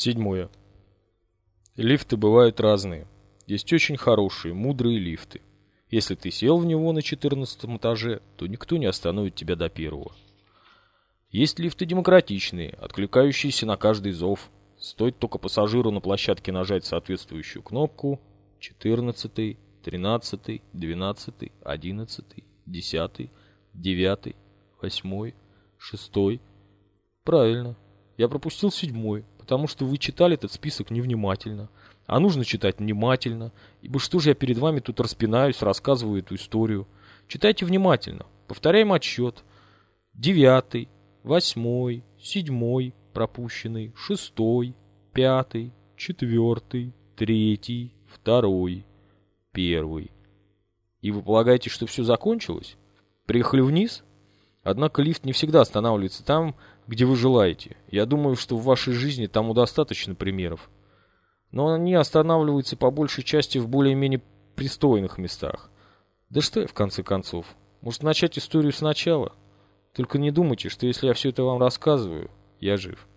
Седьмое. Лифты бывают разные. Есть очень хорошие, мудрые лифты. Если ты сел в него на четырнадцатом этаже, то никто не остановит тебя до первого. Есть лифты демократичные, откликающиеся на каждый зов. Стоит только пассажиру на площадке нажать соответствующую кнопку 14, 13, 12, 11, 10, 9, 8, 6. Правильно. Я пропустил седьмой, потому что вы читали этот список невнимательно. А нужно читать внимательно, ибо что же я перед вами тут распинаюсь, рассказываю эту историю. Читайте внимательно. Повторяем отсчет. Девятый, восьмой, седьмой, пропущенный, шестой, пятый, четвертый, третий, второй, первый. И вы полагаете, что все закончилось? Приехали вниз? Однако лифт не всегда останавливается там, где вы желаете. Я думаю, что в вашей жизни тому достаточно примеров. Но они останавливаются по большей части в более-менее пристойных местах. Да что я, в конце концов? Может, начать историю сначала? Только не думайте, что если я все это вам рассказываю, я жив.